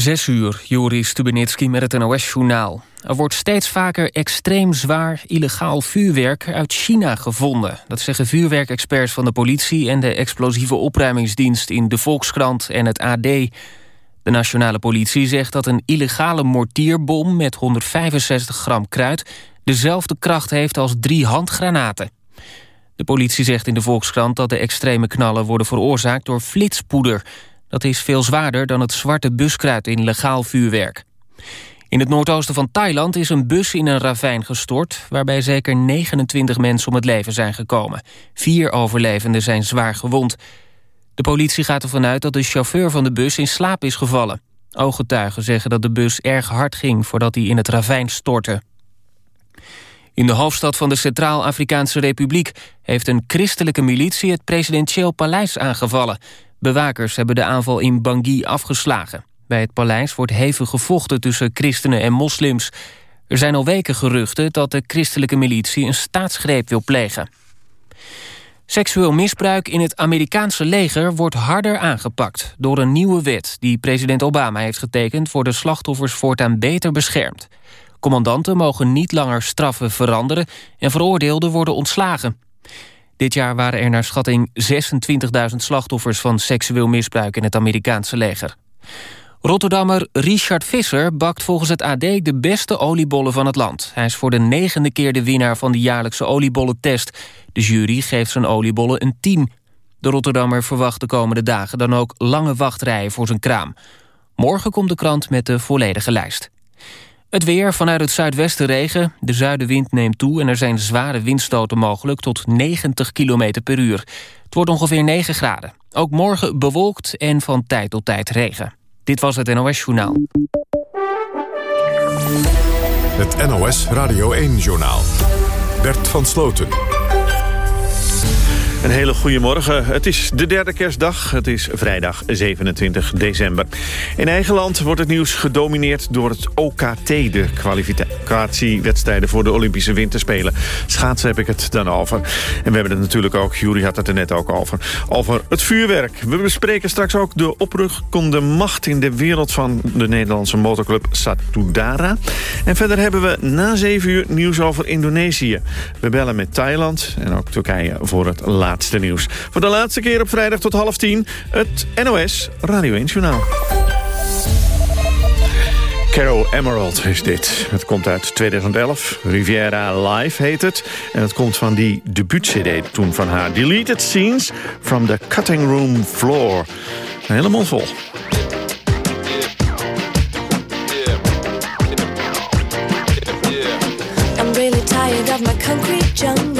Zes uur, Joris Stubenitski met het NOS-journaal. Er wordt steeds vaker extreem zwaar illegaal vuurwerk uit China gevonden. Dat zeggen vuurwerkexperts van de politie... en de explosieve opruimingsdienst in de Volkskrant en het AD. De nationale politie zegt dat een illegale mortierbom... met 165 gram kruid dezelfde kracht heeft als drie handgranaten. De politie zegt in de Volkskrant dat de extreme knallen worden veroorzaakt door flitspoeder... Dat is veel zwaarder dan het zwarte buskruid in legaal vuurwerk. In het noordoosten van Thailand is een bus in een ravijn gestort... waarbij zeker 29 mensen om het leven zijn gekomen. Vier overlevenden zijn zwaar gewond. De politie gaat ervan uit dat de chauffeur van de bus in slaap is gevallen. Ooggetuigen zeggen dat de bus erg hard ging... voordat hij in het ravijn stortte. In de hoofdstad van de Centraal-Afrikaanse Republiek... heeft een christelijke militie het presidentieel paleis aangevallen... Bewakers hebben de aanval in Bangui afgeslagen. Bij het paleis wordt hevig gevochten tussen christenen en moslims. Er zijn al weken geruchten dat de christelijke militie een staatsgreep wil plegen. Seksueel misbruik in het Amerikaanse leger wordt harder aangepakt... door een nieuwe wet die president Obama heeft getekend... worden slachtoffers voortaan beter beschermd. Commandanten mogen niet langer straffen veranderen... en veroordeelden worden ontslagen. Dit jaar waren er naar schatting 26.000 slachtoffers van seksueel misbruik in het Amerikaanse leger. Rotterdammer Richard Visser bakt volgens het AD de beste oliebollen van het land. Hij is voor de negende keer de winnaar van de jaarlijkse oliebollentest. De jury geeft zijn oliebollen een 10. De Rotterdammer verwacht de komende dagen dan ook lange wachtrijen voor zijn kraam. Morgen komt de krant met de volledige lijst. Het weer vanuit het zuidwesten regen. De zuidenwind neemt toe en er zijn zware windstoten mogelijk tot 90 km per uur. Het wordt ongeveer 9 graden. Ook morgen bewolkt en van tijd tot tijd regen. Dit was het NOS Journaal. Het NOS Radio 1 Journaal. Bert van Sloten. Een hele goede morgen. Het is de derde kerstdag. Het is vrijdag 27 december. In eigen land wordt het nieuws gedomineerd door het OKT... de kwalificatiewedstrijden voor de Olympische Winterspelen. Schaatsen heb ik het dan over. En we hebben het natuurlijk ook, Jury had het er net ook over... over het vuurwerk. We bespreken straks ook de oprukkende macht... in de wereld van de Nederlandse motorclub Satudara. En verder hebben we na 7 uur nieuws over Indonesië. We bellen met Thailand en ook Turkije voor het laatste laatste nieuws. Voor de laatste keer op vrijdag tot half tien, het NOS Radio 1 Journaal. Carol Emerald is dit. Het komt uit 2011. Riviera Live heet het. En het komt van die debuut-cd toen van haar. Deleted Scenes from the Cutting Room Floor. Een hele mond vol. I'm really tired of my concrete jungle.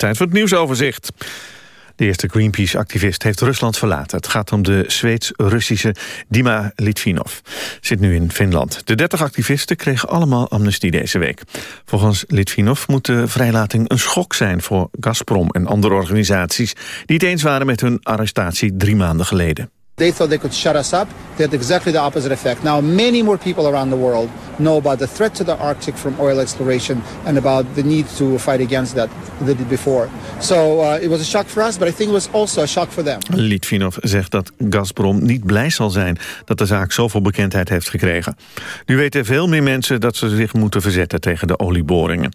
Tijd voor het nieuwsoverzicht. De eerste Greenpeace-activist heeft Rusland verlaten. Het gaat om de Zweeds-Russische Dima Litvinov. Zit nu in Finland. De 30 activisten kregen allemaal amnestie deze week. Volgens Litvinov moet de vrijlating een schok zijn voor Gazprom en andere organisaties... die het eens waren met hun arrestatie drie maanden geleden. They thought they could shut us up. They had exactly the opposite effect. Now, many more people around the world know about the threat to the Arctic from oil exploration and about the need to fight against that than did before. So uh, it was a shock for us, but I think it was also a shock for them. Litvinov zegt dat Gazprom niet blij zal zijn dat de zaak zoveel bekendheid heeft gekregen. Nu weten veel meer mensen dat ze zich moeten verzetten tegen de olieboringen.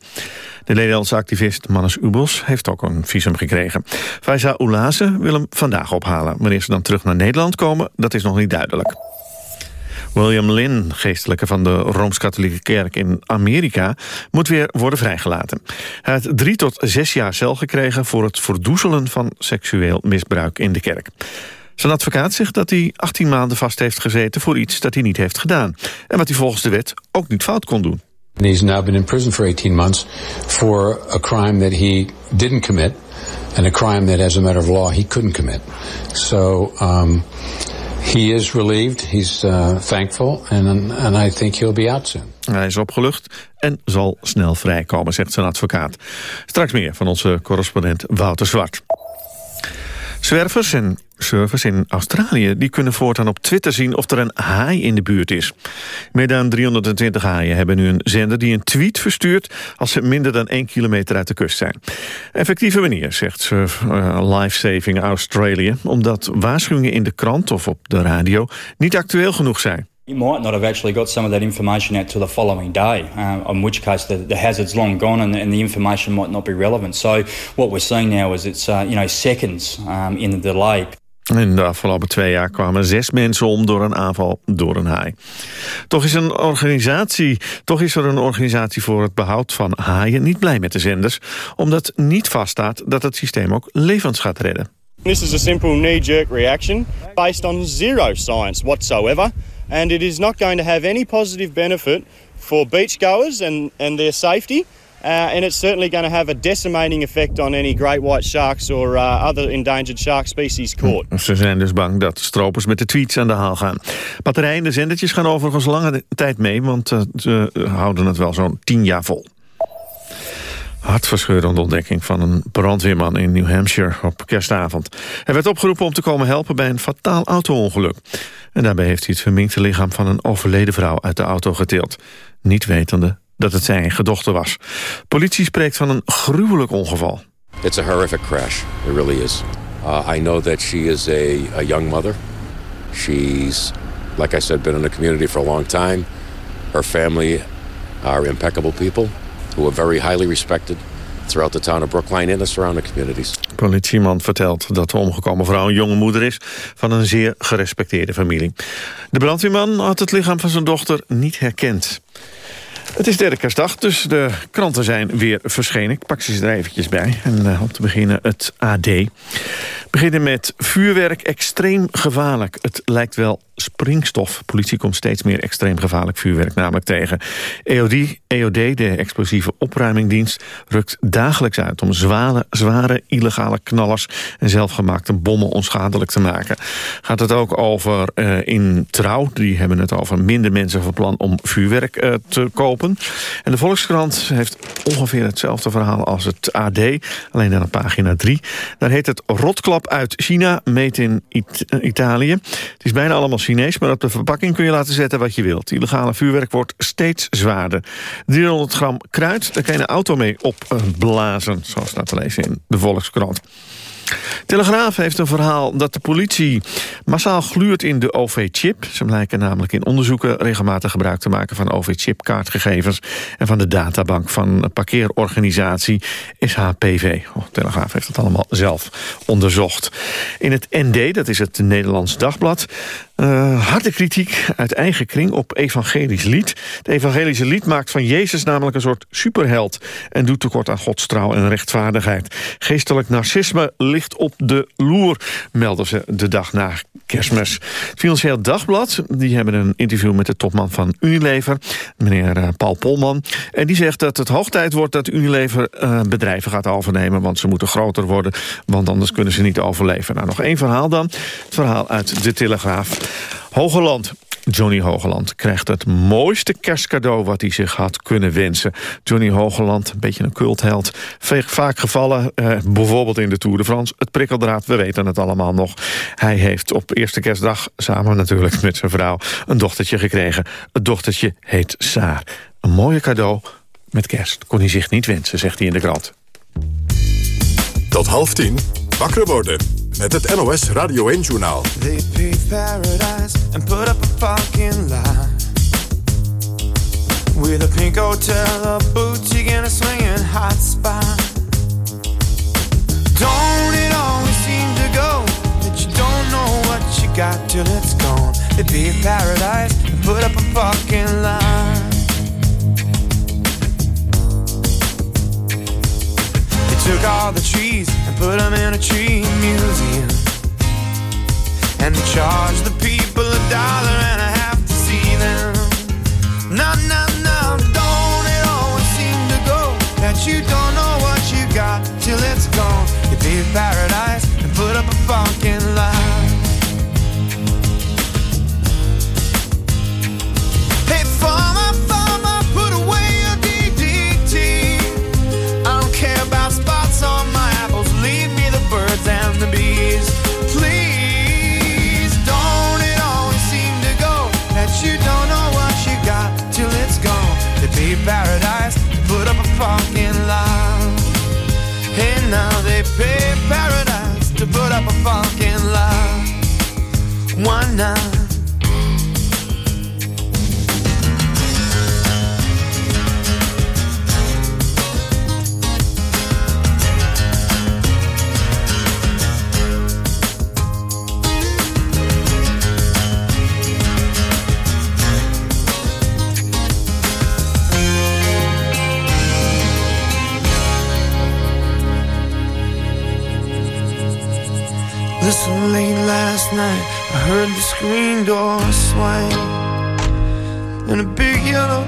De Nederlandse activist Mannes Ubos heeft ook een visum gekregen. Faiza Oulaze wil hem vandaag ophalen. Wanneer ze dan terug naar Nederland komen, dat is nog niet duidelijk. William Lynn, geestelijke van de Rooms-Katholieke Kerk in Amerika... moet weer worden vrijgelaten. Hij heeft drie tot zes jaar cel gekregen... voor het verdoezelen van seksueel misbruik in de kerk. Zijn advocaat zegt dat hij 18 maanden vast heeft gezeten... voor iets dat hij niet heeft gedaan. En wat hij volgens de wet ook niet fout kon doen. And he's now in prison for 18 months for a crime that he didn't commit and a crime that as a matter of law he couldn't commit. So um, he is relieved, he's uh, thankful and, and I think he'll be out soon. Hij is opgelucht en zal snel vrijkomen, zegt zijn advocaat. Straks meer van onze correspondent Wouter Zwart. Zwervers en surfers in Australië die kunnen voortaan op Twitter zien of er een haai in de buurt is. Meer dan 320 haaien hebben nu een zender die een tweet verstuurt als ze minder dan 1 kilometer uit de kust zijn. Effectieve manier, zegt Surf uh, Life Saving Australia, omdat waarschuwingen in de krant of op de radio niet actueel genoeg zijn. You might not have actually got some of that information out till the following day, uh, in which case the, the hazard's long gone and, and, the information might not be relevant. So what we're seeing now is it's uh, you know seconds um, in the delay. In de afgelopen twee jaar kwamen zes mensen om door een aanval door een haai. Toch is, een organisatie, toch is er een organisatie voor het behoud van haaien niet blij met de zenders... omdat niet vaststaat dat het systeem ook levens gaat redden. This is a simple knee-jerk reaction based on zero science whatsoever... and it is not going to have any positive benefit for beachgoers and, and their safety... Uh, and it's certainly going to have a decimating effect on great white sharks or uh, endangered shark species caught. Ze zijn dus bang dat stropers met de tweets aan de haal gaan. Batterijen en de zendertjes gaan overigens lange tijd mee, want uh, ze houden het wel zo'n tien jaar vol. Hartverscheurende ontdekking van een brandweerman in New Hampshire op kerstavond. Hij werd opgeroepen om te komen helpen bij een fataal auto-ongeluk. En daarbij heeft hij het verminkte lichaam van een overleden vrouw uit de auto getild. Niet wetende dat het zijn dochter was. Politie spreekt van een gruwelijk ongeval. It's a horrific crash. It really is. Uh, I know that she is a, a young mother. She's, like I said, been in the community for a long time. Her family are impeccable people who are very highly respected throughout the town of Brookline and the surrounding communities. Politieman vertelt dat de omgekomen vrouw een jonge moeder is van een zeer gerespecteerde familie. De brandweerman had het lichaam van zijn dochter niet herkend. Het is derde kerstdag, dus de kranten zijn weer verschenen. Ik pak ze er eventjes bij. En uh, om te beginnen het AD. Beginnen met vuurwerk extreem gevaarlijk. Het lijkt wel springstof. Politie komt steeds meer extreem gevaarlijk vuurwerk namelijk tegen. EOD, EOD, de explosieve opruimingdienst, rukt dagelijks uit... om zware, zware illegale knallers en zelfgemaakte bommen onschadelijk te maken. Gaat het ook over uh, in Trouw, die hebben het over minder mensen van plan om vuurwerk uh, te kopen. En de Volkskrant heeft ongeveer hetzelfde verhaal als het AD, alleen dan op pagina 3. Daar heet het Rotklap uit China, meet in It Italië. Het is bijna allemaal Chinees, maar op de verpakking kun je laten zetten wat je wilt. Illegale vuurwerk wordt steeds zwaarder. 300 gram kruid, daar kan je een auto mee opblazen, zoals staat te lezen in de Volkskrant. Telegraaf heeft een verhaal dat de politie massaal gluurt in de OV-chip. Ze blijken namelijk in onderzoeken regelmatig gebruik te maken van OV-chip-kaartgegevens... en van de databank van parkeerorganisatie SHPV. Oh, Telegraaf heeft het allemaal zelf onderzocht. In het ND, dat is het Nederlands Dagblad... Uh, harde kritiek uit eigen kring op evangelisch lied. Het evangelische lied maakt van Jezus namelijk een soort superheld... en doet tekort aan Gods trouw en rechtvaardigheid. Geestelijk narcisme ligt op de loer, melden ze de dag na kerstmis. Financieel Dagblad die hebben een interview met de topman van Unilever... meneer uh, Paul Polman. En die zegt dat het hoog tijd wordt dat Unilever uh, bedrijven gaat overnemen... want ze moeten groter worden, want anders kunnen ze niet overleven. Nou, nog één verhaal dan. Het verhaal uit De Telegraaf. Hogeland. Johnny Hogeland krijgt het mooiste kerstcadeau wat hij zich had kunnen wensen. Johnny Hogeland, een beetje een cultheld. Vaak gevallen, eh, bijvoorbeeld in de Tour de France. Het prikkeldraad, we weten het allemaal nog. Hij heeft op eerste kerstdag, samen natuurlijk met zijn vrouw... een dochtertje gekregen. Het dochtertje heet Saar. Een mooie cadeau met kerst kon hij zich niet wensen, zegt hij in de krant. Tot half tien, wakker worden met het NOS Radio 1-journaal. They paved paradise and put up a parking lot. With a pink hotel, a boutique and a swinging hot spot. Don't it always seem to go that you don't know what you got till it's gone. They paved paradise and put up a parking lot. Took all the trees and put them in a tree museum. And charged the people a dollar and a half to see them. No, no, no, don't it always seem to go that you don't know what you got till it's gone. You paved paradise and put up a parking lot. Why not?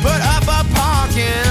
put up a parking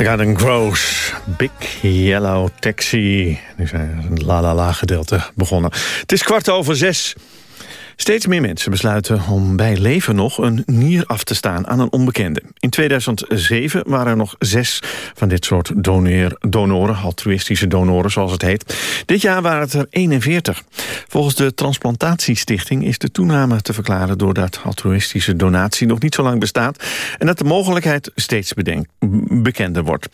De Garden Grows, Big Yellow Taxi. Nu zijn een la-la-la gedeelte begonnen. Het is kwart over zes. Steeds meer mensen besluiten om bij leven nog een nier af te staan aan een onbekende. In 2007 waren er nog zes van dit soort doneer, donoren, altruïstische donoren zoals het heet. Dit jaar waren het er 41. Volgens de Transplantatiestichting is de toename te verklaren doordat altruïstische donatie nog niet zo lang bestaat en dat de mogelijkheid steeds bekender wordt.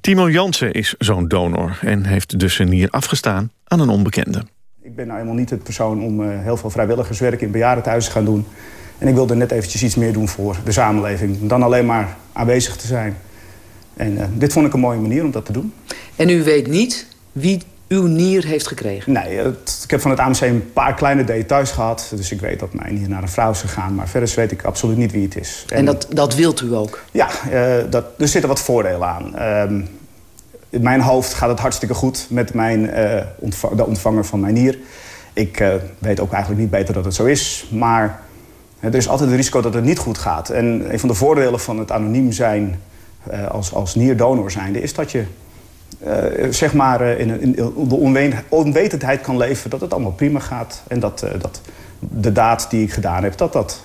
Timo Jansen is zo'n donor en heeft dus een nier afgestaan aan een onbekende. Ik ben nou helemaal niet het persoon om uh, heel veel vrijwilligerswerk in bejaardentehuizen te gaan doen. En ik wilde net eventjes iets meer doen voor de samenleving... dan alleen maar aanwezig te zijn. En uh, dit vond ik een mooie manier om dat te doen. En u weet niet wie uw nier heeft gekregen? Nee, het, ik heb van het AMC een paar kleine details gehad. Dus ik weet dat mijn nier naar een vrouw is gegaan. Maar verder weet ik absoluut niet wie het is. En, en dat, dat wilt u ook? Ja, uh, dat, er zitten wat voordelen aan. Um, in mijn hoofd gaat het hartstikke goed met mijn, ontv de ontvanger van mijn nier. Ik uh, weet ook eigenlijk niet beter dat het zo is. Maar er is altijd het risico dat het niet goed gaat. En een van de voordelen van het anoniem zijn uh, als, als nierdonor zijnde... is dat je zeg maar in, in, de onwetendheid kan leven dat het allemaal prima gaat. En dat, dat de daad die ik gedaan heb, dat dat,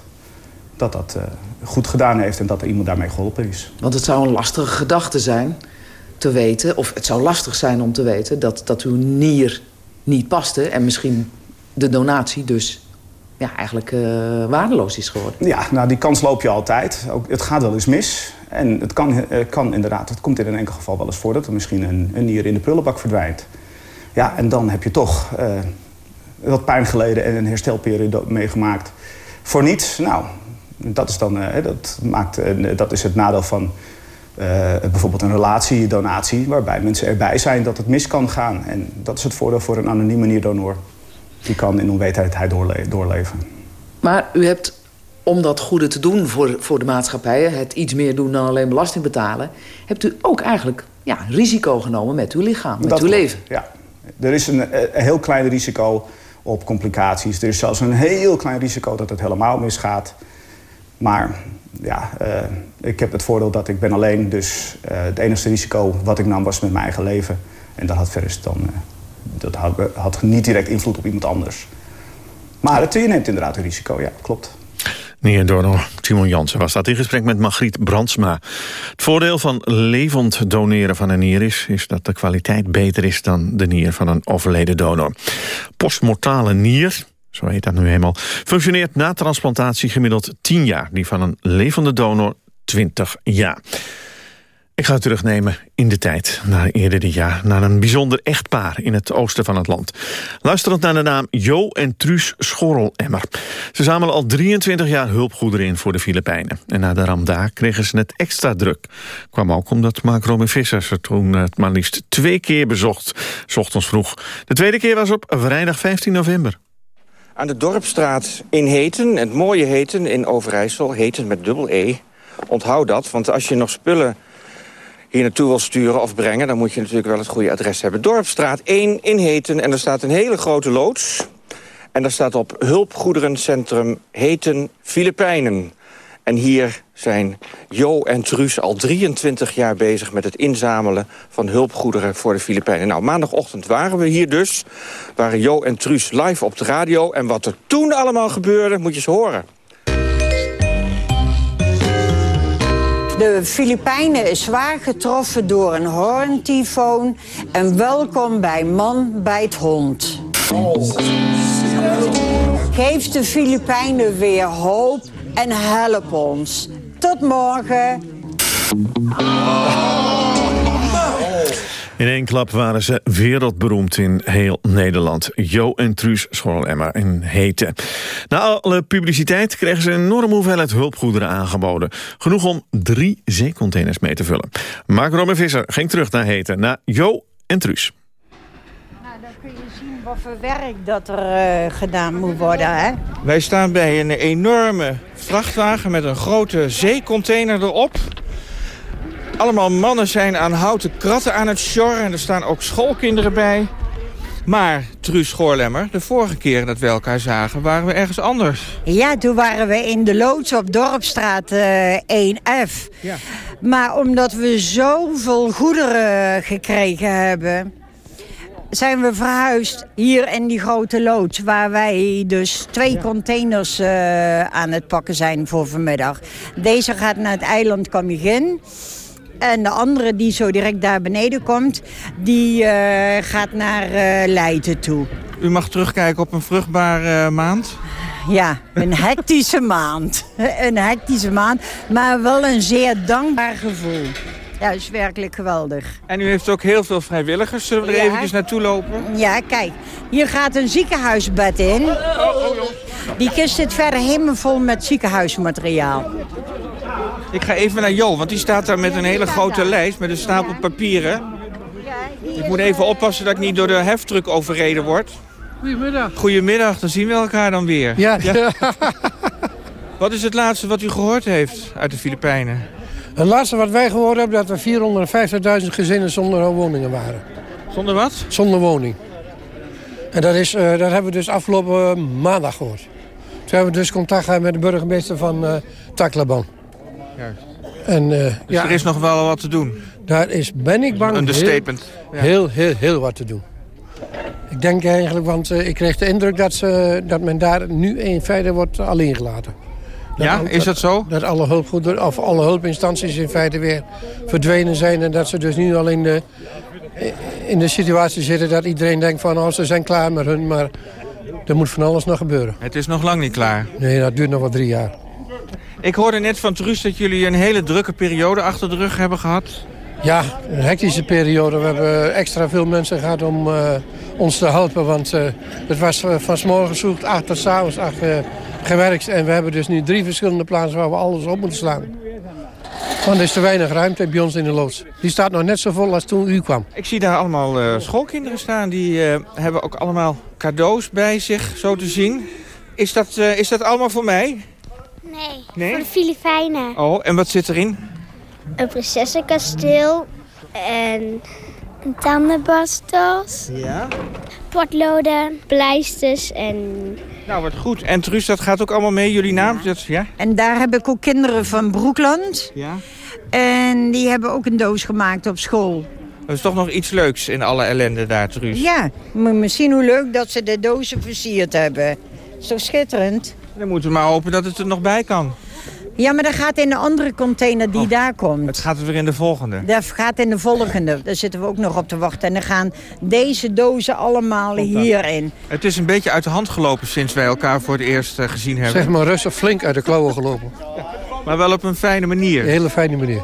dat, dat goed gedaan heeft en dat er iemand daarmee geholpen is. Want het zou een lastige gedachte zijn te weten, of het zou lastig zijn om te weten... dat, dat uw nier niet paste en misschien de donatie dus ja, eigenlijk waardeloos is geworden. Ja, nou die kans loop je altijd. Ook, het gaat wel eens mis. En het kan, kan inderdaad, het komt in een enkel geval wel eens voor... dat er misschien een, een nier in de prullenbak verdwijnt. Ja, en dan heb je toch uh, wat pijn geleden en een herstelperiode meegemaakt. Voor niets, nou, dat is, dan, dat maakt, dat is het nadeel van bijvoorbeeld een relatiedonatie... waarbij mensen erbij zijn dat het mis kan gaan. En dat is het voordeel voor een anonieme nierdonor. Die kan in onwetendheid doorle doorleven. Maar u hebt om dat goede te doen voor, voor de maatschappijen... het iets meer doen dan alleen belasting betalen... hebt u ook eigenlijk ja, risico genomen met uw lichaam, met dat uw leven. Ja, er is een, een, heel klein risico op complicaties. Er is zelfs een heel klein risico dat het helemaal misgaat. Maar ja, uh, ik heb het voordeel dat ik ben alleen. Dus uh, het enige risico wat ik nam was met mijn eigen leven. En dat had verder dan... Uh, dat had, niet direct invloed op iemand anders. Maar het, je neemt inderdaad een risico, ja, klopt. Nier donor Simon Jansen was dat in gesprek met Margriet Brandsma. Het voordeel van levend doneren van een nier is... is dat de kwaliteit beter is dan de nier van een overleden donor. Postmortale nier, zo heet dat nu eenmaal... functioneert na transplantatie gemiddeld 10 jaar. Die van een levende donor 20 jaar. Ik ga het terugnemen in de tijd, naar eerder dit jaar... naar een bijzonder echtpaar in het oosten van het land. Luisterend naar de naam Jo en Truus Schorrelemmer. Ze zamelen al 23 jaar hulpgoederen in voor de Filipijnen. En na de ramdaar kregen ze het extra druk. Kwam ook omdat Mark Robin Visser ze toen het maar liefst twee keer bezocht. S ochtends vroeg. De tweede keer was op vrijdag 15 november. Aan de Dorpstraat in Heten, het mooie Heten in Overijssel. Heten met dubbel E. Onthoud dat, want als je nog spullen hier naartoe wil sturen of brengen... dan moet je natuurlijk wel het goede adres hebben. Dorpstraat 1 in Heten en er staat een hele grote loods. En daar staat op Hulpgoederencentrum Heten Filipijnen. En hier zijn Jo en Truus al 23 jaar bezig met het inzamelen van hulpgoederen voor de Filipijnen. Nou, maandagochtend waren we hier dus. Waren Jo en Truus live op de radio. En wat er toen allemaal gebeurde, moet je eens horen. De Filipijnen is zwaar getroffen door een hoorntyfoon. En welkom bij Man bij het Hond. Geef de Filipijnen weer hoop en help ons. Tot morgen. In één klap waren ze wereldberoemd in heel Nederland. Jo en Truus Schorlemmer in Heten. Na alle publiciteit kregen ze een enorme hoeveelheid hulpgoederen aangeboden. Genoeg om drie zeecontainers mee te vullen. Mark Robin Visser ging terug naar Heten, naar Jo en Truus. Nou, dan kun je zien wat voor werk dat er uh, gedaan moet worden, hè? Wij staan bij een enorme vrachtwagen met een grote zeecontainer erop. Allemaal mannen zijn aan houten kratten aan het sjorren. En er staan ook schoolkinderen bij. Maar, Truus Schoorlemmer, de vorige keer dat we elkaar zagen... waren we ergens anders. Ja, toen waren we in de loods op Dorpstraat uh, 1F. Ja. Maar omdat we zoveel goederen gekregen hebben... zijn we verhuisd hier in die grote loods... waar wij dus twee containers uh, aan het pakken zijn voor vanmiddag. Deze gaat naar het eiland Camigin... En de andere die zo direct daar beneden komt, die uh, gaat naar uh, Leiden toe. U mag terugkijken op een vruchtbare maand? Ja, een hectische maand. een hectische maand, maar wel een zeer dankbaar gevoel. Ja, dat is werkelijk geweldig. En u heeft ook heel veel vrijwilligers. Zullen we er ja. eventjes naartoe lopen? Ja, kijk. Hier gaat een ziekenhuisbed in. Oh, oh, oh, Die kist zit verder helemaal vol met ziekenhuismateriaal. Ik ga even naar Jo, want die staat daar met een hele grote lijst... met een stapel papieren. Ik moet even oppassen dat ik niet door de heftruck overreden word. Goedemiddag. Goedemiddag, dan zien we elkaar dan weer. Ja. Wat is het laatste wat u gehoord heeft uit de Filipijnen? Het laatste wat wij gehoord hebben... dat er 450.000 gezinnen zonder woningen waren. Zonder wat? Zonder woning. En dat, is, eh, dat hebben we dus afgelopen maandag gehoord. Toen hebben we dus contact gehad met de burgemeester van eh Tacloban. Juist. En, eh, Dus ja, er is nog wel wat te doen. daar is, ben ik bang, Understatement. heel, heel, heel, heel wat te doen. Ik denk eigenlijk, want eh, ik kreeg de indruk dat, ze, dat men daar nu in feite wordt alleen gelaten. Ja, is dat zo? Dat alle, hulpgoederen, of alle hulpinstanties in feite weer verdwenen zijn... en dat ze dus nu al in de, in de situatie zitten dat iedereen denkt van... oh, ze zijn klaar met hun, maar er moet van alles nog gebeuren. Het is nog lang niet klaar. Nee, dat duurt nog wel drie jaar. Ik hoorde net van Truus dat jullie een hele drukke periode achter de rug hebben gehad. Ja, een hectische periode. We hebben extra veel mensen gehad om eh, ons te helpen. Want eh, het was eh, van s morgens vroeg acht tot s avonds acht gewerkt. En we hebben dus nu drie verschillende plaatsen waar we alles op moeten slaan. Want er is te weinig ruimte bij ons in de loods. Die staat nog net zo vol als toen u kwam. Ik zie daar allemaal eh, schoolkinderen staan. Die eh, hebben ook allemaal cadeaus bij zich, zo te zien. Is dat, eh, is dat allemaal voor mij? Nee, Nee? voor de Filipijnen. Oh, en wat zit erin? Een prinsessenkasteel en tandenborstels, Ja. potloden, pleisters en... Nou, wat goed. En Truus, dat gaat ook allemaal mee, jullie naam? Dat, ja? En daar heb ik ook kinderen van Broekland. Ja. En die hebben ook een doos gemaakt op school. Dat is toch nog iets leuks in alle ellende daar, Truus. Ja, je zien hoe leuk dat ze de dozen versierd hebben. Zo schitterend. Dan moeten we maar hopen dat het er nog bij kan. Ja, maar dat gaat in de andere container die daar komt. Het gaat weer in de volgende. Dat gaat in de volgende. Daar zitten we ook nog op te wachten. En dan gaan deze dozen allemaal hierin. Het is een beetje uit de hand gelopen sinds wij elkaar voor het eerst eh, gezien hebben. Zeg maar rustig flink uit de klauwen gelopen. Maar wel op een fijne manier. Een hele fijne manier.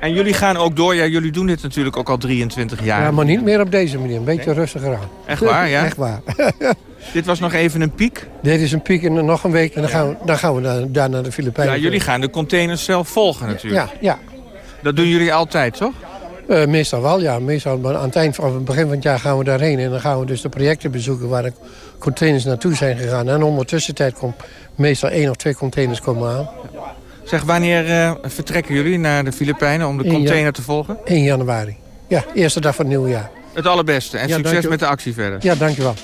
En jullie gaan ook door. Ja, jullie doen dit natuurlijk ook al 23 jaar. Ja, maar niet meer op deze manier. Een beetje rustiger aan. Echt waar, ja? Echt waar. Dit was nog even een piek. Dit is een piek en nog een week en dan gaan we, dan gaan we daar, daar naar de Filipijnen. Ja, jullie gaan de containers zelf volgen natuurlijk. Ja, ja. Dat doen jullie altijd, toch? Eh, meestal wel, ja. Meestal maar aan het eind van het begin van het jaar gaan we daarheen. En dan gaan we dus de projecten bezoeken waar de containers naartoe zijn gegaan. En ondertussen tijd komt meestal één of twee containers komen aan. Zeg, wanneer eh, vertrekken jullie naar de Filipijnen om de In container te volgen? 1 januari. Ja, eerste dag van het nieuwe jaar. Het allerbeste en Ja, succes met de actie verder. Ja, dankjewel.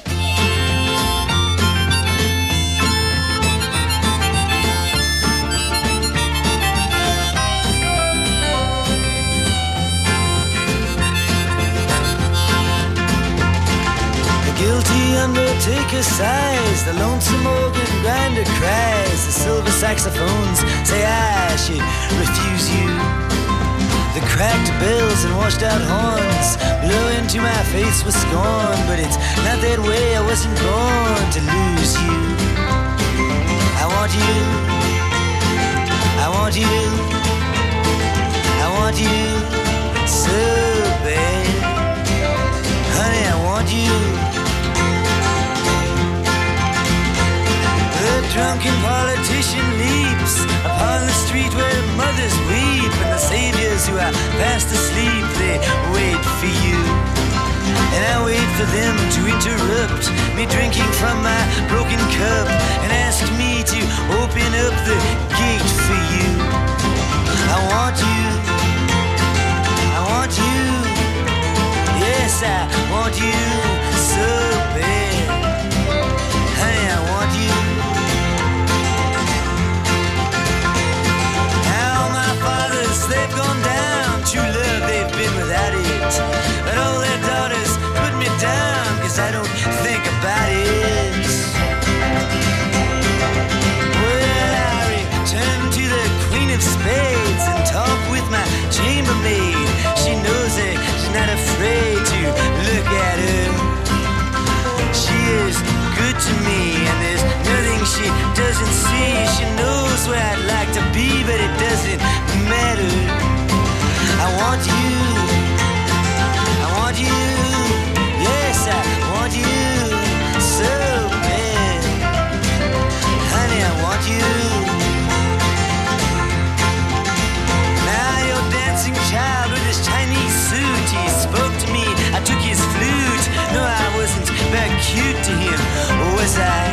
The guilty undertaker sighs, the lonesome organ grinder cries, silver saxophones say I should refuse you. The cracked bells and washed out horns blow into my face with scorn, but it's not that way. I wasn't born to lose you. I want you. I want you. I want you who are fast asleep they wait for you. And I wait for them to interrupt me drinking from my broken cup and ask me to open up the gate for you. I want you. I want you. Yes, I want you And talk with my chambermaid. She knows it, she's not afraid to look at her. She is good to me, and there's nothing she doesn't see. She knows where I'd like to be, but it doesn't matter. I want you. cute to him, was I?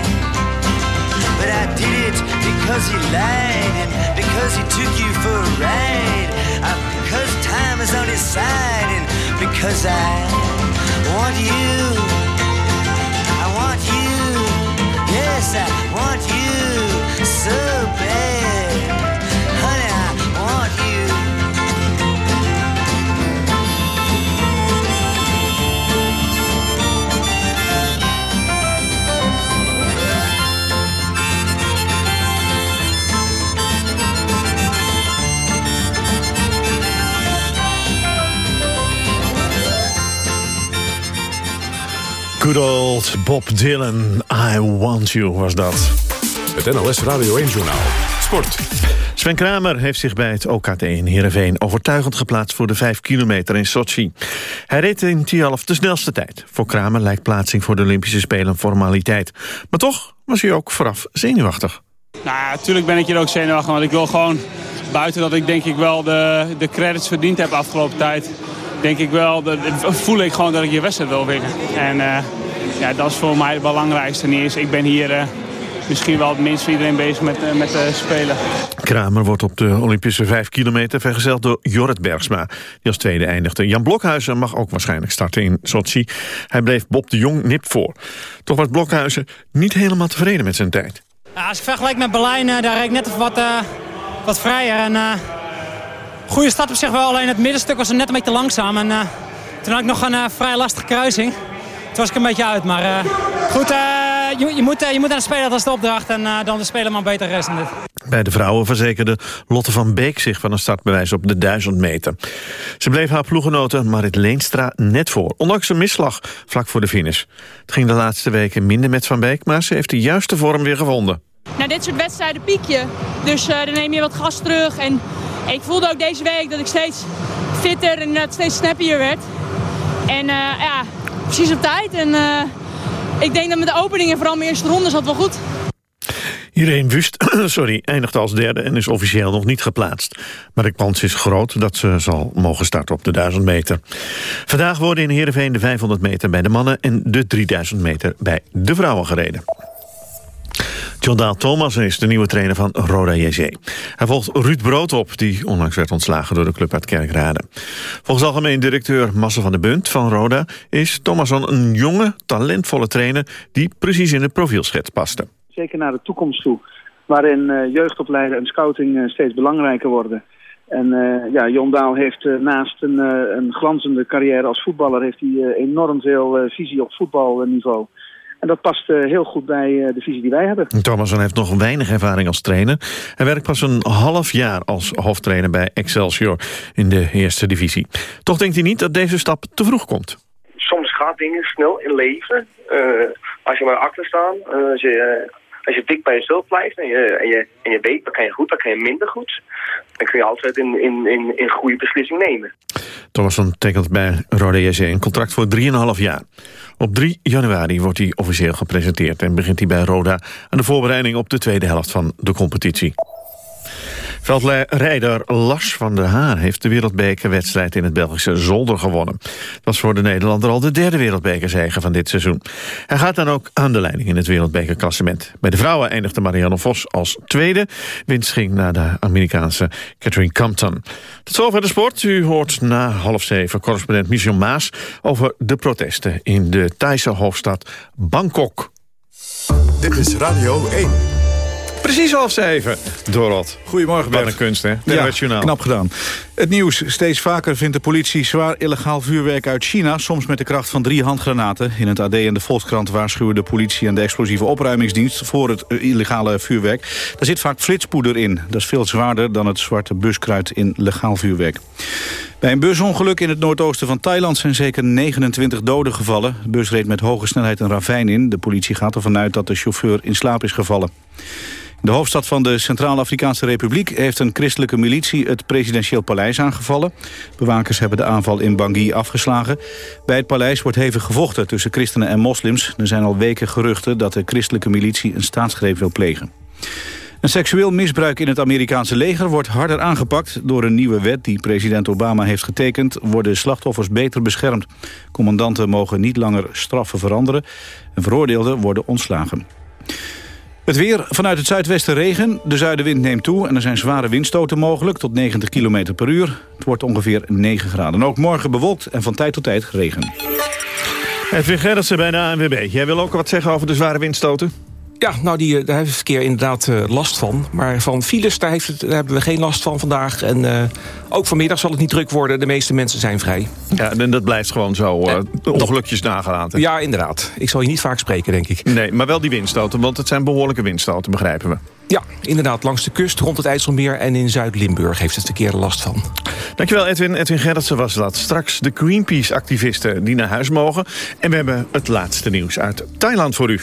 But I did it because he lied and because he took you for a ride. Uh, because time is on his side and because I want you. Good old Bob Dylan, I Want You was dat. Het NLS Radio 1 Journaal. Sport. Sven Kramer heeft zich bij het OKT in Heerenveen overtuigend geplaatst voor de 5 kilometer in Sochi. Hij reed in Tialf de snelste tijd. Voor Kramer lijkt plaatsing voor de Olympische Spelen een formaliteit. Maar toch was hij ook vooraf zenuwachtig. Nou, natuurlijk ben ik hier ook zenuwachtig, want ik wil gewoon buiten dat ik denk ik wel de, de credits verdiend heb afgelopen tijd. Denk ik wel, dat, voel ik gewoon dat ik hier wedstrijd wil winnen. En eh, ja, dat is voor mij het belangrijkste. Niet eens, ik ben hier eh, misschien wel het minst van iedereen bezig met, eh, met spelen. Kramer wordt op de Olympische 5 kilometer vergezeld door Jorrit Bergsma, die als tweede eindigde. Jan Blokhuizen mag ook waarschijnlijk starten in Sochi. Hij bleef Bob de Jong nipt voor. Toch was Blokhuizen niet helemaal tevreden met zijn tijd. Ja, als ik vergelijk met Berlijn, uh, daar reed ik net even wat, uh, wat vrijer. En, uh, goede start op zich wel, alleen het middenstuk was net een beetje langzaam. En toen had ik nog een vrij lastige kruising. Toen was ik een beetje uit, maar goed, je, je, moet, je moet aan de speler, dat is de opdracht. En dan de speler maar beter rest dit. Bij de vrouwen verzekerde Lotte van Beek zich van een startbewijs op de 1000 meter. Ze bleef haar ploegenoten Marit Leenstra net voor, ondanks een misslag vlak voor de finish. Het ging de laatste weken minder met Van Beek, maar ze heeft de juiste vorm weer gevonden. Nou, dit soort wedstrijden piek je. Dus uh, dan neem je wat gas terug. En ik voelde ook deze week dat ik steeds fitter en dat steeds snappier werd. En uh, ja, precies op tijd. En ik denk dat met de openingen, vooral mijn eerste ronde, zat wel goed. Irene Wust sorry, eindigt als derde en is officieel nog niet geplaatst. Maar de kans is groot dat ze zal mogen starten op de 1000 meter. Vandaag worden in Heerenveen de 500 meter bij de mannen... en de 3000 meter bij de vrouwen gereden. John Daal Thomas is de nieuwe trainer van Roda JC. Hij volgt Ruud Brood op, die onlangs werd ontslagen door de club uit Kerkrade. Volgens algemeen directeur Masse van de Bunt van Roda... is Thomasson een jonge, talentvolle trainer die precies in het profielschets paste. Zeker naar de toekomst toe, waarin uh, jeugdopleiden en scouting uh, steeds belangrijker worden. En uh, ja, Jon Daal heeft naast een, een, glanzende carrière als voetballer... heeft hij enorm veel visie op voetbalniveau. En dat past heel goed bij de visie die wij hebben. Thomasson heeft nog weinig ervaring als trainer. Hij werkt pas een half jaar als hoofdtrainer bij Excelsior in de eerste divisie. Toch denkt hij niet dat deze stap te vroeg komt. Soms gaat dingen snel in leven. als je maar achter staan, als je als je dik bij jezelf blijft en je, en je, en je weet, wat kan je goed, wat kan je minder goed, dan kun je altijd een in, in, in goede beslissing nemen. Thomasson tekent bij Rode JC een contract voor 3,5 jaar. Op 3 januari wordt hij officieel gepresenteerd en begint hij bij Roda aan de voorbereiding op de tweede helft van de competitie. Veldrijder Lars van der Haar heeft de wereldbekerwedstrijd in het Belgische Zolder gewonnen. Dat was voor de Nederlander al de derde wereldbekerzege van dit seizoen. Hij gaat dan ook aan de leiding in het wereldbekerklassement. Bij de vrouwen eindigde Marianne Vos als tweede. Winst ging naar de Amerikaanse Catherine Compton. Tot zover de sport. U hoort na half zeven correspondent Michel Maas over de protesten in de Thaise hoofdstad Bangkok. Dit is Radio 1. Precies half zeven, Dorot. Goedemorgen, Bert. Wat een kunst, hè? Ja, knap gedaan. Het nieuws. Steeds vaker vindt de politie zwaar illegaal vuurwerk uit China... soms met de kracht van drie handgranaten. In het AD en de Volkskrant waarschuwen de politie... en de explosieve opruimingsdienst voor het illegale vuurwerk. Daar zit vaak flitspoeder in. Dat is veel zwaarder dan het zwarte buskruid in legaal vuurwerk. Bij een busongeluk in het noordoosten van Thailand zijn zeker 29 doden gevallen. De bus reed met hoge snelheid een ravijn in. De politie gaat ervan uit dat de chauffeur in slaap is gevallen. De hoofdstad van de Centraal-Afrikaanse Republiek heeft een christelijke militie het presidentieel paleis aangevallen. Bewakers hebben de aanval in Bangui afgeslagen. Bij het paleis wordt hevig gevochten tussen christenen en moslims. Er zijn al weken geruchten dat de christelijke militie een staatsgreep wil plegen. Een seksueel misbruik in het Amerikaanse leger wordt harder aangepakt. Door een nieuwe wet die president Obama heeft getekend... worden slachtoffers beter beschermd. Commandanten mogen niet langer straffen veranderen... en veroordeelden worden ontslagen. Het weer vanuit het zuidwesten regen. De zuidenwind neemt toe en er zijn zware windstoten mogelijk... tot 90 km per uur. Het wordt ongeveer 9 graden. Ook morgen bewolkt en van tijd tot tijd regen. Edwin Gerritsen bij de ANWB. Jij wil ook wat zeggen over de zware windstoten? Ja, nou, die, eh, daar heeft het verkeer inderdaad uh, last van. Maar van files, daar, heeft het, daar, hebben we geen last van vandaag. En uh, ook vanmiddag zal het niet druk worden. De meeste mensen zijn vrij. Ja, en dat blijft gewoon zo uh, ongelukjes nagelaten. Ja, inderdaad. Ik zal je niet vaak spreken, denk ik. Nee, maar wel die windstoten, want het zijn behoorlijke windstoten, begrijpen we. Ja, inderdaad. Langs de kust, rond het IJsselmeer en in Zuid-Limburg heeft het verkeer er last van. Dankjewel Edwin. Edwin Gerritsen was dat. Straks de Greenpeace-activisten die naar huis mogen. En we hebben het laatste nieuws uit Thailand voor u.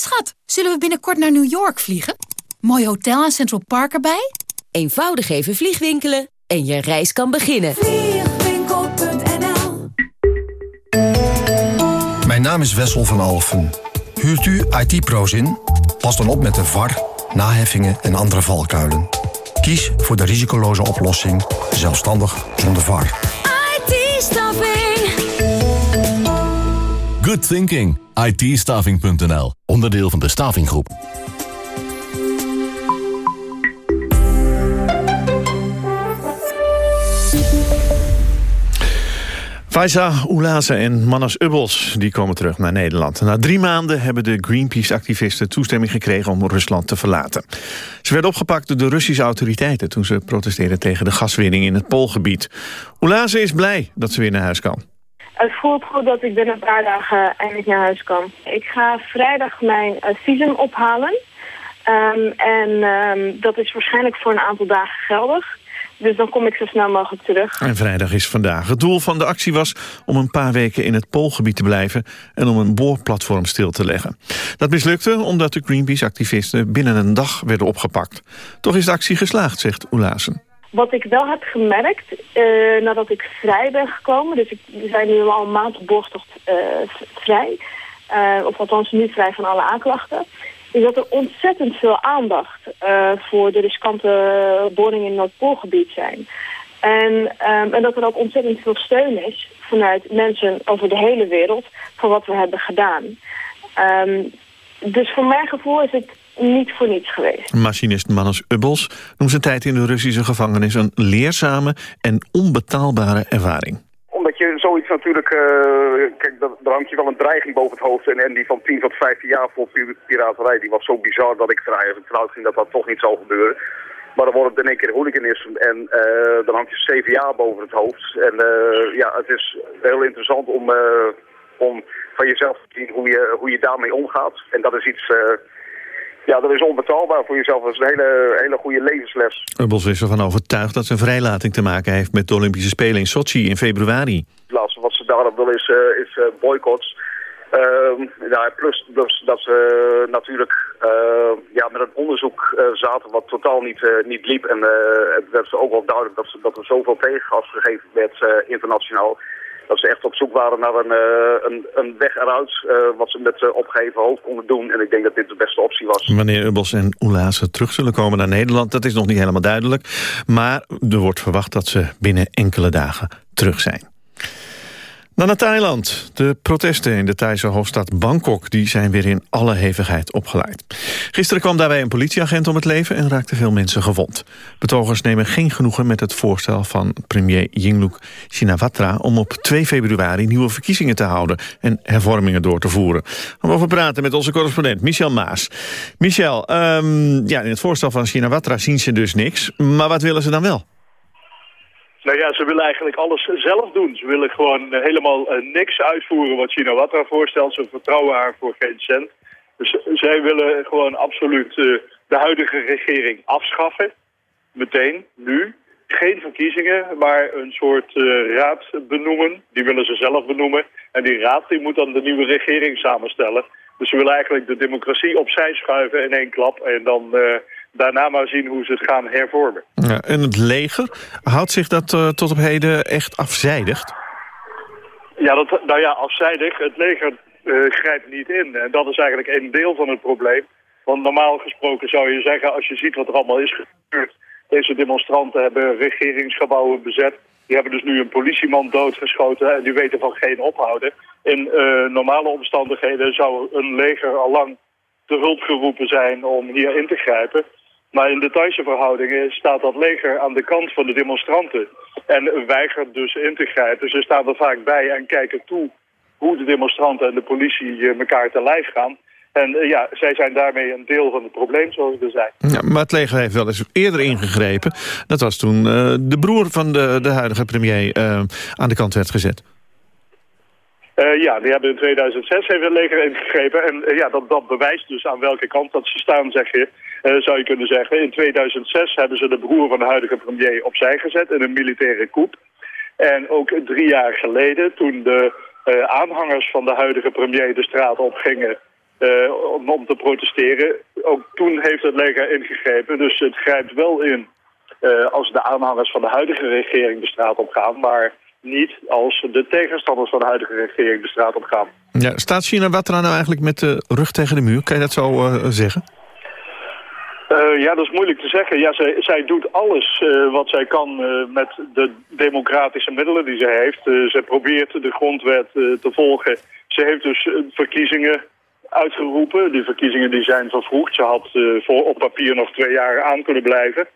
Schat, zullen we binnenkort naar New York vliegen? Mooi hotel en Central Park erbij? Eenvoudig even vliegwinkelen en je reis kan beginnen. Vliegwinkel.nl Mijn naam is Wessel van Alfen. Huurt u IT-pro's in? Pas dan op met de VAR, naheffingen en andere valkuilen. Kies voor de risicoloze oplossing, zelfstandig zonder VAR. IT-staffing. Good thinking. ITstaffing.nl. Onderdeel van de Stavinggroep. Faiza Oulaze en Mannes Ubbels die komen terug naar Nederland. Na drie maanden hebben de Greenpeace-activisten toestemming gekregen om Rusland te verlaten. Ze werden opgepakt door de Russische autoriteiten toen ze protesteerden tegen de gaswinning in het Poolgebied. Oulaze is blij dat ze weer naar huis kan. Het goed dat ik binnen een paar dagen eindelijk naar huis kan. Ik ga vrijdag mijn uh, visum ophalen. Um, en um, dat is waarschijnlijk voor een aantal dagen geldig. Dus dan kom ik zo snel mogelijk terug. En vrijdag is vandaag. Het doel van de actie was om een paar weken in het Poolgebied te blijven... en om een boorplatform stil te leggen. Dat mislukte omdat de Greenpeace-activisten binnen een dag werden opgepakt. Toch is de actie geslaagd, zegt Oelazen. Wat ik wel heb gemerkt, uh, nadat ik vrij ben gekomen... dus ik, we zijn nu al een maand op uh, vrij... Uh, of althans nu vrij van alle aanklachten... is dat er ontzettend veel aandacht voor de riskante boringen in het Noordpoolgebied zijn. En, um, en dat er ook ontzettend veel steun is vanuit mensen over de hele wereld... voor wat we hebben gedaan. Um, dus voor mijn gevoel is het niet voor niets geweest. Machinist Mannes Ubbels noemt zijn tijd in de Russische gevangenis... een leerzame en onbetaalbare ervaring omdat je zoiets natuurlijk... Uh, kijk, daar hangt je wel een dreiging boven het hoofd. En, en die van 10 tot 15 jaar voor piraterij, die was zo bizar dat ik er vanuit ging dat dat toch niet zou gebeuren. Maar dan wordt het in één keer hooliganisme en uh, dan hangt je zeven jaar boven het hoofd. En uh, ja, het is heel interessant om, om van jezelf te zien hoe je, hoe je daarmee omgaat. En dat is iets... Ja, dat is onbetaalbaar voor jezelf. Dat is een hele, hele goede levensles. Ubbels is ervan overtuigd dat zijn vrijlating te maken heeft... met de Olympische Spelen in Sochi in februari. Het laatste wat ze daarop willen is, uh, is uh, boycotts. Uh, ja, plus dus dat ze natuurlijk ja, met een onderzoek zaten wat totaal niet, niet liep. En het werd ook wel duidelijk dat, ze, dat er zoveel tegengas gegeven werd internationaal dat ze echt op zoek waren naar een, uh, een, een weg eruit... Uh, wat ze met uh, opgeheven hoofd konden doen. En ik denk dat dit de beste optie was. Wanneer Ubbels en Oelaze terug zullen komen naar Nederland... dat is nog niet helemaal duidelijk. Maar er wordt verwacht dat ze binnen enkele dagen terug zijn. Dan naar Thailand. De protesten in de Thaise hoofdstad Bangkok die zijn weer in alle hevigheid opgeleid. Gisteren kwam daarbij een politieagent om het leven en raakten veel mensen gewond. Betogers nemen geen genoegen met het voorstel van premier Yingluck Shinawatra... om op 2 februari nieuwe verkiezingen te houden en hervormingen door te voeren. Om over praten met onze correspondent Michel Maas. Michel, um, ja, in het voorstel van Shinawatra zien ze dus niks. Maar wat willen ze dan wel? Nou ja, ze willen eigenlijk alles zelf doen. Ze willen gewoon uh, helemaal uh, niks uitvoeren wat Shinawatra voorstelt. Ze vertrouwen haar voor geen cent. Dus zij willen gewoon absoluut de huidige regering afschaffen. Meteen, nu. Geen verkiezingen, maar een soort raad benoemen. Die willen ze zelf benoemen. En die raad die moet dan de nieuwe regering samenstellen. Dus ze willen eigenlijk de democratie opzij schuiven in één klap. En dan daarna maar zien hoe ze het gaan hervormen. Ja, en het leger, houdt zich dat uh, tot op heden echt afzijdigd? Ja, dat, nou ja, afzijdig. Het leger uh, grijpt niet in. En dat is eigenlijk een deel van het probleem. Want normaal gesproken zou je zeggen, als je ziet wat er allemaal is gebeurd... deze demonstranten hebben regeringsgebouwen bezet... Die hebben dus nu een politieman doodgeschoten en die weten van geen ophouden. In eh, normale omstandigheden zou een leger al lang te hulp geroepen zijn om hier in te grijpen. Maar in de Thaise verhoudingen staat dat leger aan de kant van de demonstranten. En weigert dus in te grijpen. Ze staan er vaak bij en kijken toe hoe de demonstranten en de politie eh, elkaar te lijf gaan. En eh, ja, zij zijn daarmee een deel van het probleem, zoals we zijn. Ja, maar het leger heeft wel eens eerder ingegrepen. Dat was toen uh, de broer van de, de huidige premier uh, aan de kant werd gezet. Uh, ja, die hebben in 2006 heeft het leger ingegrepen. En uh, ja, dat, dat bewijst dus aan welke kant dat ze staan, zeg je, uh, zou je kunnen zeggen. In 2006 hebben ze de broer van de huidige premier opzij gezet in een militaire coup. En ook drie jaar geleden, toen de aanhangers van de huidige premier de straat opgingen om, om te protesteren, ook toen heeft het leger ingegrepen. Dus het grijpt wel in als de aanhangers van de huidige regering de straat op gaan, maar niet als de tegenstanders van de huidige regering de straat op gaan. Ja, staat China Watra nou eigenlijk met de rug tegen de muur? Kan je dat zo uh, zeggen? Uh, ja, dat is moeilijk te zeggen. Ja, zij, zij doet alles uh, wat zij kan met de democratische middelen die ze heeft. zij probeert de grondwet te volgen. Ze heeft dus verkiezingen uitgeroepen. Die verkiezingen die zijn vervroegd. Ze had voor op papier nog twee jaar aan kunnen blijven.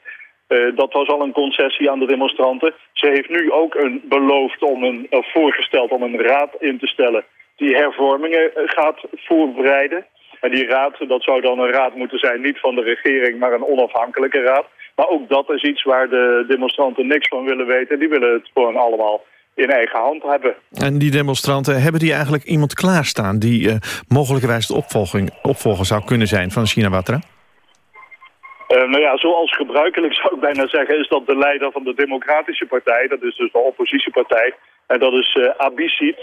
Uh, dat was al een concessie aan de demonstranten. Ze heeft nu ook een beloofd om een, voorgesteld om een raad in te stellen die hervormingen gaat voorbereiden. En die raad, dat zou dan een raad moeten zijn, niet van de regering, maar een onafhankelijke raad. Maar ook dat is iets waar de demonstranten niks van willen weten. Die willen het gewoon allemaal in eigen hand hebben. En die demonstranten, hebben die eigenlijk iemand klaarstaan... die uh, mogelijkerwijs de opvolging, opvolger zou kunnen zijn van China Watra? Uh, nou ja, zoals gebruikelijk zou ik bijna zeggen... is dat de leider van de Democratische Partij, dat is dus de oppositiepartij... en dat is uh.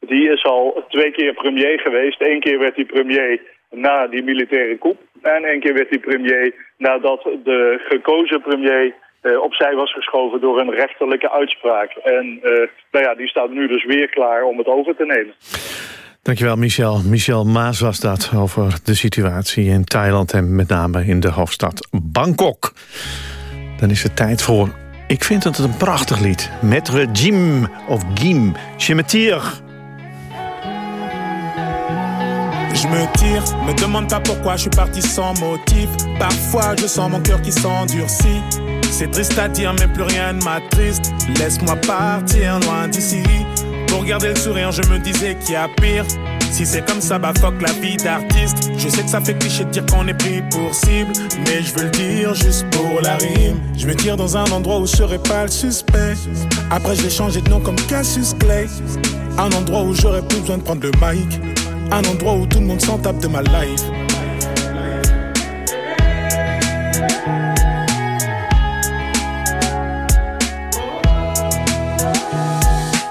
Die is al twee keer premier geweest. Eén keer werd hij premier na die militaire coup. En één keer werd hij premier nadat de gekozen premier... Uh, opzij was geschoven door een rechterlijke uitspraak. En nou ja, die staat nu dus weer klaar om het over te nemen. Dankjewel, Michel. Michel Maas was dat over de situatie in Thailand... en met name in de hoofdstad Bangkok. Dan is het tijd voor... Ik vind het een prachtig lied. Maître Jim of Gim, Cimetière. Je me tire, me demande pas pourquoi je suis parti sans motif. Parfois je sens mon cœur qui s'endurcit. C'est triste à dire, mais plus rien ne m'attriste. Laisse-moi partir loin d'ici. Pour garder le sourire, je me disais qu'il y a pire. Si c'est comme ça, bah fuck la vie d'artiste. Je sais que ça fait cliché de dire qu'on est pris pour cible, mais je veux le dire juste pour la rime. Je me tire dans un endroit où je serai pas le suspect. Après, je vais changer de nom comme Cassius Clay. Un endroit où j'aurais plus besoin de prendre le mic. Un endroit où tout le monde s'en tape de ma life.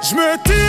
Je me tire,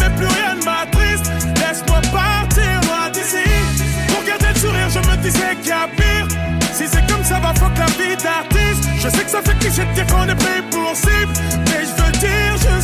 Mais plus rien ne m'attriste. Laisse-moi partir, loin d'ici. Pour garder le sourire, je me disais qu'il y a pire. Si c'est comme ça, va fuck la vie d'artiste. Je sais que ça fait cliché de dire qu'on est pris pour cible. Mais je veux dire juste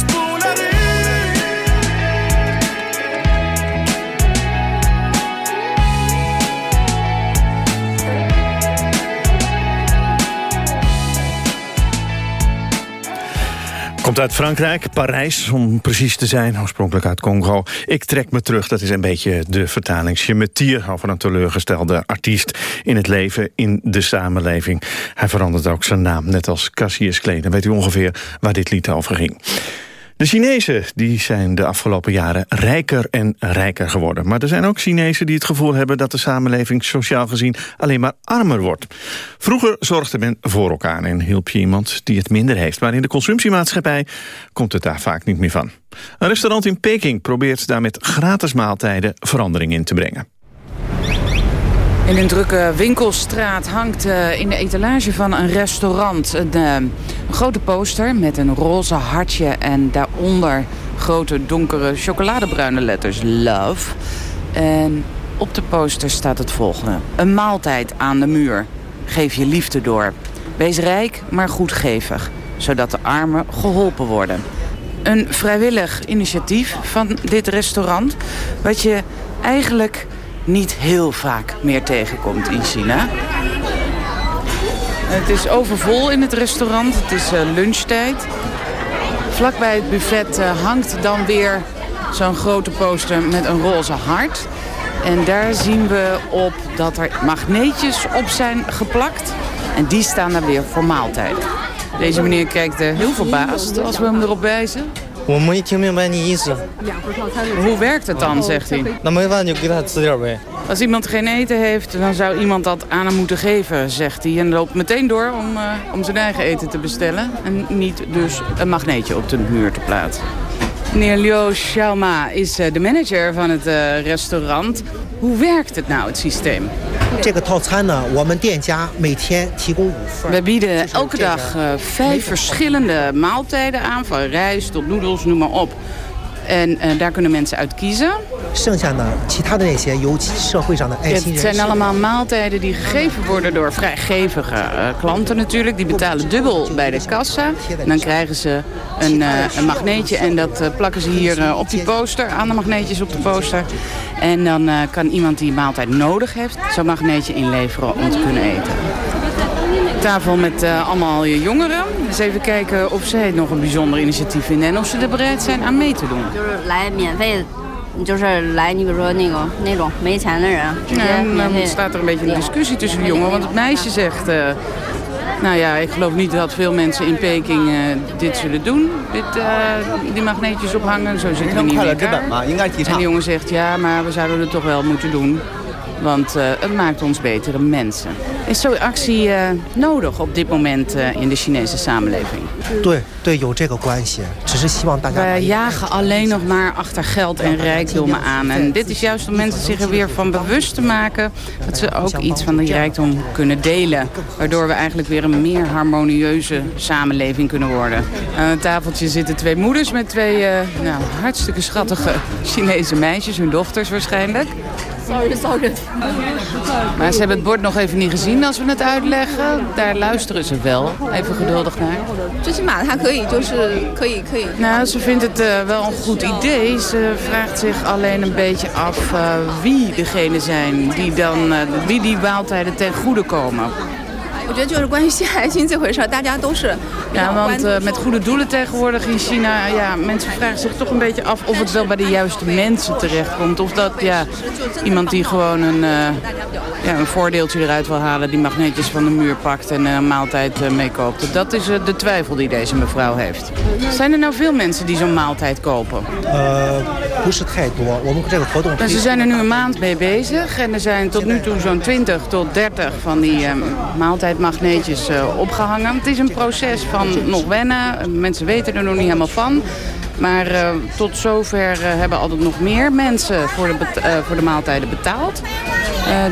Komt uit Frankrijk, Parijs om precies te zijn, oorspronkelijk uit Congo. Ik trek me terug, dat is een beetje de vertaling. Je me tier over een teleurgestelde artiest in het leven, in de samenleving. Hij verandert ook zijn naam, net als Cassius Clay. Dan weet u ongeveer waar dit lied over ging. De Chinezen die zijn de afgelopen jaren rijker en rijker geworden. Maar er zijn ook Chinezen die het gevoel hebben... dat de samenleving sociaal gezien alleen maar armer wordt. Vroeger zorgde men voor elkaar en hielp je iemand die het minder heeft. Maar in de consumptiemaatschappij komt het daar vaak niet meer van. Een restaurant in Peking probeert daar met gratis maaltijden verandering in te brengen. In een drukke winkelstraat hangt uh, in de etalage van een restaurant een, uh, een, grote poster met een roze hartje en daaronder grote donkere chocoladebruine letters Love. En op de poster staat het volgende. Een maaltijd aan de muur. Geef je liefde door. Wees rijk, maar goedgevig, zodat de armen geholpen worden. Een vrijwillig initiatief van dit restaurant, wat je eigenlijk niet heel vaak meer tegenkomt in China. Het is overvol in het restaurant. Het is uh, lunchtijd. Vlakbij het buffet uh, hangt dan weer zo'n grote poster met een roze hart. En daar zien we op dat er magneetjes op zijn geplakt. En die staan daar weer voor maaltijden. Deze meneer kijkt heel verbaasd als we hem erop wijzen. Hoe werkt het dan, zegt hij? Als iemand geen eten heeft, dan zou iemand dat aan hem moeten geven, zegt hij. En loopt meteen door om, uh, om zijn eigen eten te bestellen. En niet dus een magneetje op de muur te plaatsen. Meneer Liu Xiaoma is uh, de manager van het uh, restaurant. Hoe werkt het nou, het systeem? We bieden elke dag uh, vijf verschillende maaltijden aan. Van rijst tot noedels, noem maar op. En uh, daar kunnen mensen uit kiezen. Het zijn allemaal maaltijden die gegeven worden door vrijgevige uh, klanten natuurlijk. Die betalen dubbel bij de kassa. En dan krijgen ze een, uh, een magneetje en dat plakken ze hier op die poster. Aan de magneetjes op de poster. En dan uh, kan iemand die een maaltijd nodig heeft zo'n magneetje inleveren om te kunnen eten. Tafel met uh, allemaal jongeren. Dus even kijken of zij nog een bijzonder initiatief vinden en of ze er bereid zijn aan mee te doen. Ja, dan staat er een beetje een discussie tussen de jongeren. Want het meisje zegt, uh, nou ja, ik geloof niet dat veel mensen in Peking uh, dit zullen doen. Dit, uh, die magneetjes ophangen, zo zitten we niet in elkaar. En de jongen zegt, ja, maar we zouden het toch wel moeten doen. Want uh, het maakt ons betere mensen. Is zo'n actie uh, nodig op dit moment uh, in de Chinese samenleving? Wij jagen alleen nog maar achter geld en rijkdom aan. En dit is juist om mensen zich er weer van bewust te maken... dat ze ook iets van die rijkdom kunnen delen. Waardoor we eigenlijk weer een meer harmonieuze samenleving kunnen worden. Aan het tafeltje zitten twee moeders met twee nou, hartstikke schattige Chinese meisjes. Hun dochters waarschijnlijk. Sorry, sorry. Maar ze hebben het bord nog even niet gezien als we het uitleggen. Daar luisteren ze wel even geduldig naar. Nou, ze vindt het uh, wel een goed idee. Ze vraagt zich alleen een beetje af uh, wie degene zijn die dan uh, wie die maaltijden ten goede komen. 我觉得就是关于献爱心这回事，大家都是 Ja, want uh, met goede doelen tegenwoordig in China... Ja, mensen vragen zich toch een beetje af of het wel bij de juiste mensen terechtkomt. Of dat ja, iemand die gewoon een, uh, ja, een voordeeltje eruit wil halen... die magneetjes van de muur pakt en een maaltijd uh, meekoopt. Dat is de twijfel die deze mevrouw heeft. Zijn er nou veel mensen die zo'n maaltijd kopen? Nou, ze zijn er nu een maand mee bezig. En er zijn tot nu toe zo'n 20 tot 30 van die maaltijdmagneetjes opgehangen. Het is een proces van nog wennen. Mensen weten er nog niet helemaal van. Maar uh, tot zover uh, hebben altijd nog meer mensen voor de, voor de maaltijden betaald.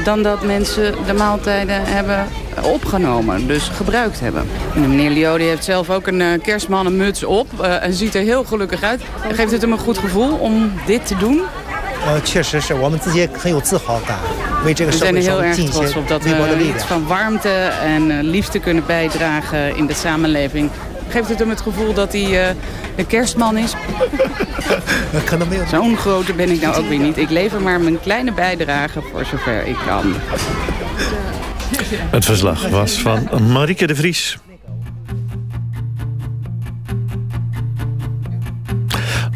dan dat mensen de maaltijden hebben opgenomen, dus gebruikt hebben. En meneer Liodi heeft zelf ook een kerstmannenmuts op en ziet er heel gelukkig uit. Geeft het hem een goed gevoel om dit te doen? We zijn er heel erg trots op dat we iets van warmte en liefde kunnen bijdragen in de samenleving. Geeft het hem het gevoel dat hij uh, een kerstman is? Zo'n grote ben ik nou ook weer niet. Ik lever maar mijn kleine bijdrage voor zover ik kan. Het verslag was van Marieke de Vries.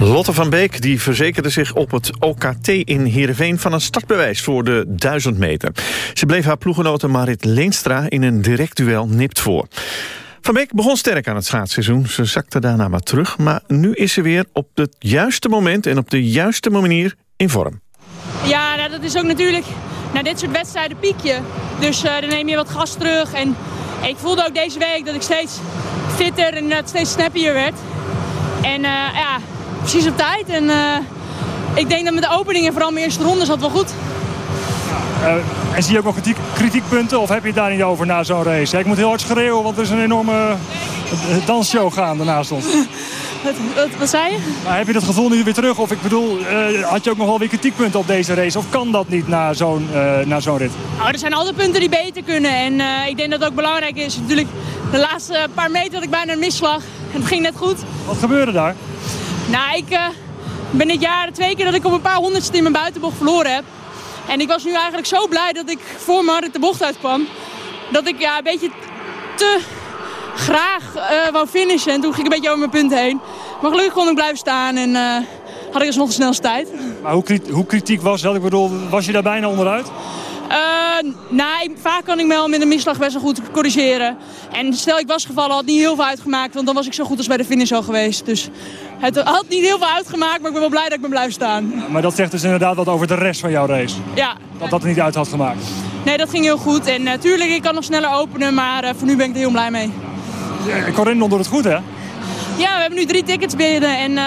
Lotte van Beek die verzekerde zich op het OKT in Heerenveen... van een startbewijs voor de 1000 meter. Ze bleef haar ploegenote Marit Leenstra in een direct duel nipt voor. Van Beek begon sterk aan het schaatsseizoen. Ze zakte daarna maar terug. Maar nu is ze weer op het juiste moment en op de juiste manier in vorm. Ja, nou, dat is ook natuurlijk na dit soort wedstrijden piekje. Dus uh, dan neem je wat gas terug. En ik voelde ook deze week dat ik steeds fitter en uh, steeds snappier werd. En uh, ja, precies op tijd. En ik denk dat met de opening en vooral mijn eerste ronde zat wel goed. Uh, en zie je ook nog kritiek, kritiekpunten of heb je het daar niet over na zo'n race? Ik moet heel hard schreeuwen, want er is een enorme uh, dansshow gaande naast ons. Wat, wat, wat, zei je? Maar heb je dat gevoel nu weer terug? Of ik bedoel, uh, had je ook nog wel weer kritiekpunten op deze race? Of kan dat niet na zo'n na zo'n rit? Nou, er zijn altijd punten die beter kunnen. En ik denk dat het ook belangrijk is. Natuurlijk, de laatste paar meter had ik bijna een misslag. En het ging net goed. Wat gebeurde daar? Nou, ik ben dit jaar twee keer dat ik op een paar honderdste in mijn buitenbocht verloren heb. En ik was nu eigenlijk zo blij dat ik voor Marit de bocht uitkwam. Dat ik ja, een beetje te graag uh, wou finishen. En toen ging ik een beetje over mijn punt heen. Maar gelukkig kon ik blijven staan en uh, had ik alsnog de snelste tijd. Maar hoe, hoe kritiek was dat? Ik bedoel, was je daar bijna onderuit? Uh, nou, vaak kan ik me wel met een misslag best wel goed corrigeren. En stel ik was gevallen, had niet heel veel uitgemaakt. Want dan was ik zo goed als bij de finish al geweest. Dus het had niet heel veel uitgemaakt, maar ik ben wel blij dat ik ben blijven staan. Ja, maar dat zegt dus inderdaad wat over de rest van jouw race? Ja. Dat dat er niet uit had gemaakt? Nee, dat ging heel goed. En natuurlijk, uh, ik kan nog sneller openen, maar uh, voor nu ben ik er heel blij mee. Ja, Corinne doet het goed, hè? Ja, we hebben nu drie tickets binnen. En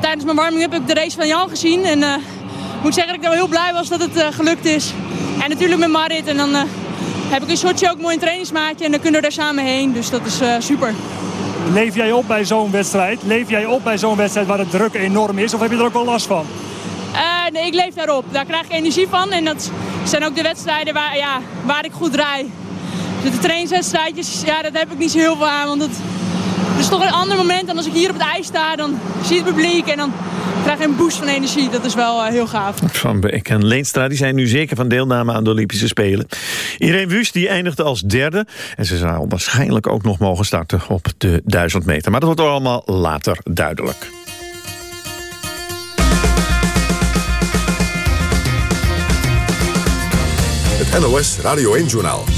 tijdens mijn warming-up heb ik de race van Jan gezien. En ik moet zeggen dat ik wel heel blij was dat het gelukt is. En natuurlijk met Marit. En dan heb ik in Sochi ook mooi een trainingsmaatje. En dan kunnen we daar samen heen. Dus dat is super. Leef jij op bij zo'n wedstrijd? Leef jij op bij zo'n wedstrijd waar de druk enorm is? Of heb je er ook wel last van? Uh, nee, ik leef daarop. Daar krijg ik energie van. En dat zijn ook de wedstrijden waar, ja, waar ik goed draai. Dus de trainingswedstrijdjes, ja, dat heb ik niet zo heel veel aan. Want het, het is toch een ander moment dan als ik hier op het ijs sta. Dan zie je het publiek en dan krijg een boost van energie. Dat is wel uh, heel gaaf. Van Beek en Leenstra die zijn nu zeker van deelname aan de Olympische Spelen. Irene Wust die eindigde als derde. En ze zou waarschijnlijk ook nog mogen starten op de 1000 meter. Maar dat wordt allemaal later duidelijk. Het NOS Radio 1-journaal.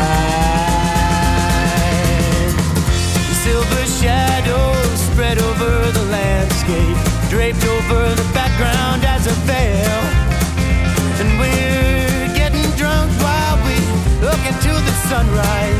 Background as a veil. And we're getting drunk while we look into the sunrise,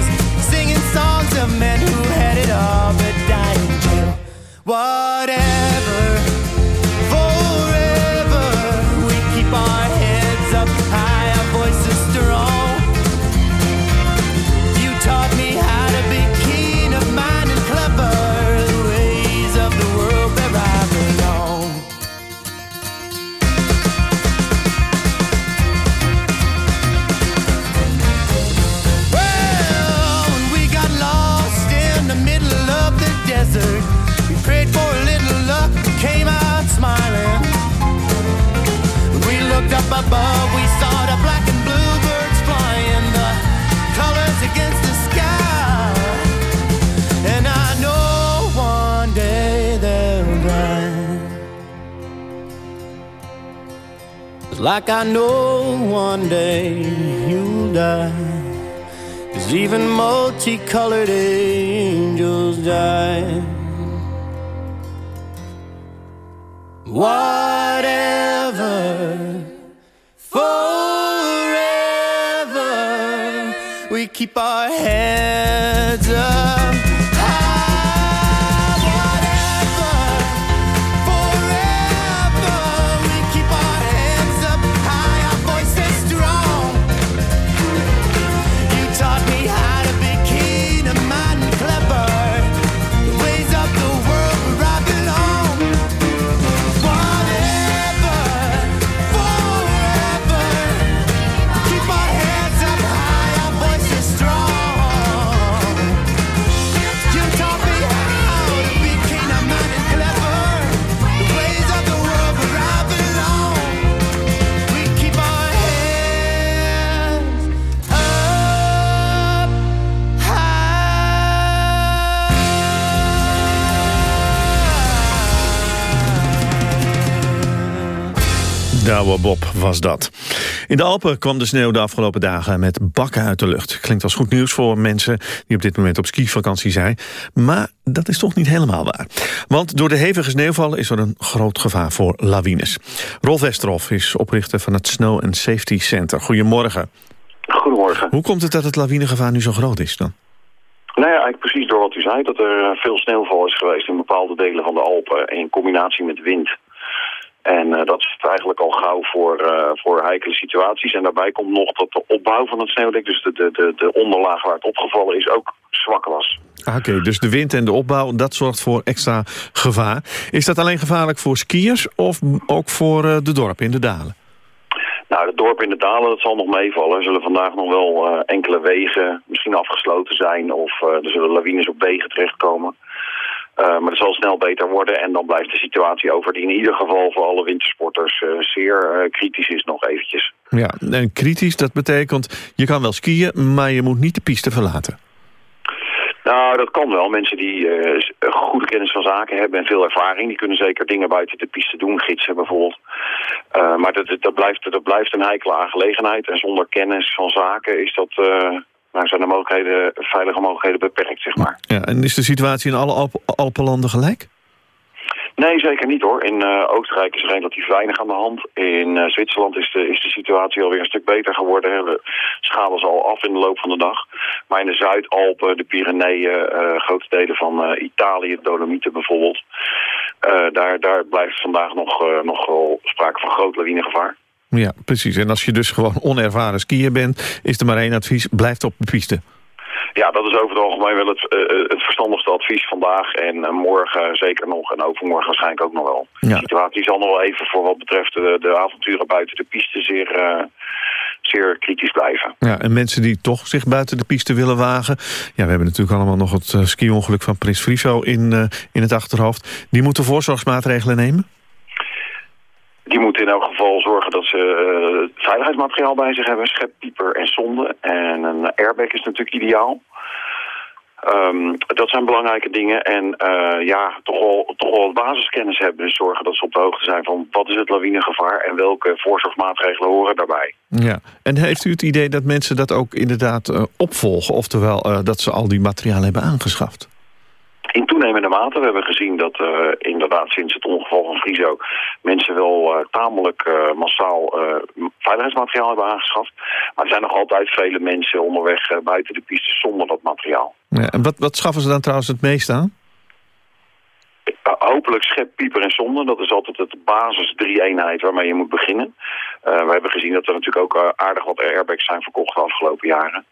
color Douwe Bob was dat. In de Alpen kwam de sneeuw de afgelopen dagen met bakken uit de lucht. Klinkt als goed nieuws voor mensen die op dit moment op skivakantie zijn. Maar dat is toch niet helemaal waar. Want door de hevige sneeuwval is er een groot gevaar voor lawines. Rolf Westerhof is oprichter van het Snow and Safety Center. Goedemorgen. Goedemorgen. Hoe komt het dat het lawinegevaar nu zo groot is dan? Nou ja, eigenlijk precies door wat u zei, dat er veel sneeuwval is geweest in bepaalde delen van de Alpen in combinatie met wind. En eh, dat is eigenlijk al gauw voor, eh, voor heikele situaties. En daarbij komt nog dat de opbouw van het sneeuwdek, dus de, de, de, de onderlaag waar het opgevallen is, ook zwak was. Ah, Oké, dus de wind en de opbouw, dat zorgt voor extra gevaar. Is dat alleen gevaarlijk voor skiers of ook voor eh, de dorpen in de dalen? Nou, het dorp in de Dalen, dat zal nog meevallen. Er zullen vandaag nog wel enkele wegen misschien afgesloten zijn... of er zullen lawines op wegen terechtkomen. Eh, maar het zal snel beter worden en dan blijft de situatie over... die in ieder geval voor alle wintersporters eh, zeer eh, kritisch is nog eventjes. Ja, en kritisch, dat betekent je kan wel skiën, maar je moet niet de piste verlaten. Nou, dat kan wel. Mensen die goede kennis van zaken hebben en veel ervaring... die kunnen zeker dingen buiten de piste doen, gidsen bijvoorbeeld. Maar dat, dat, blijft, dat blijft een heikele aangelegenheid. En zonder kennis van zaken is dat, zijn de mogelijkheden, veilige mogelijkheden beperkt, zeg maar. Ja, en is de situatie in alle Alp Alpenlanden gelijk? Nee, zeker niet hoor. In eh, Oostenrijk is er relatief weinig aan de hand. In eh, Zwitserland is de, is de situatie alweer een stuk beter geworden. hè. We schalen ze al af in de loop van de dag. Maar in de Zuidalpen, de Pyreneeën, eh, grote delen van Italië, de Dolomieten bijvoorbeeld. daar, daar blijft vandaag nog, nog wel sprake van groot lawinegevaar. Ja, precies. En als je dus gewoon onervaren skier bent, is er maar één advies, blijf op de piste. Ja, dat is over het algemeen wel het, eh, het verstandigste advies vandaag. En eh, morgen zeker nog en overmorgen waarschijnlijk ook nog wel. De situatie zal nog wel even voor wat betreft de, de avonturen buiten de piste zeer, eh, zeer kritisch blijven. Ja, en mensen die toch zich buiten de piste willen wagen... ja, we hebben natuurlijk allemaal nog het eh, ski-ongeluk van Prins Friso in, eh, in het achterhoofd. Die moeten voorzorgsmaatregelen nemen? Die moeten in elk geval zorgen dat ze eh, veiligheidsmateriaal bij zich hebben. Scheppieper en zonde. En een airbag is natuurlijk ideaal. Ehm, dat zijn belangrijke dingen. En eh, ja, toch wel, toch wel basiskennis hebben. Dus zorgen dat ze op de hoogte zijn van wat is het lawinegevaar... en welke voorzorgsmaatregelen horen daarbij. Ja. En heeft u het idee dat mensen dat ook inderdaad eh, opvolgen? Oftewel dat ze al die materialen hebben aangeschaft? In toenemende mate. We hebben gezien dat eh, inderdaad sinds het ongeval van Friso mensen wel eh, tamelijk eh, massaal veiligheidsmateriaal hebben aangeschaft. Maar er zijn nog altijd vele mensen onderweg buiten de piste zonder dat materiaal. Ja, en wat, wat schaffen ze dan trouwens het meest aan? Hopelijk schep, pieper en zonde. Dat is altijd het basis drie eenheid waarmee je moet beginnen. Uh, we hebben gezien dat er natuurlijk ook aardig wat airbags zijn verkocht de afgelopen jaren.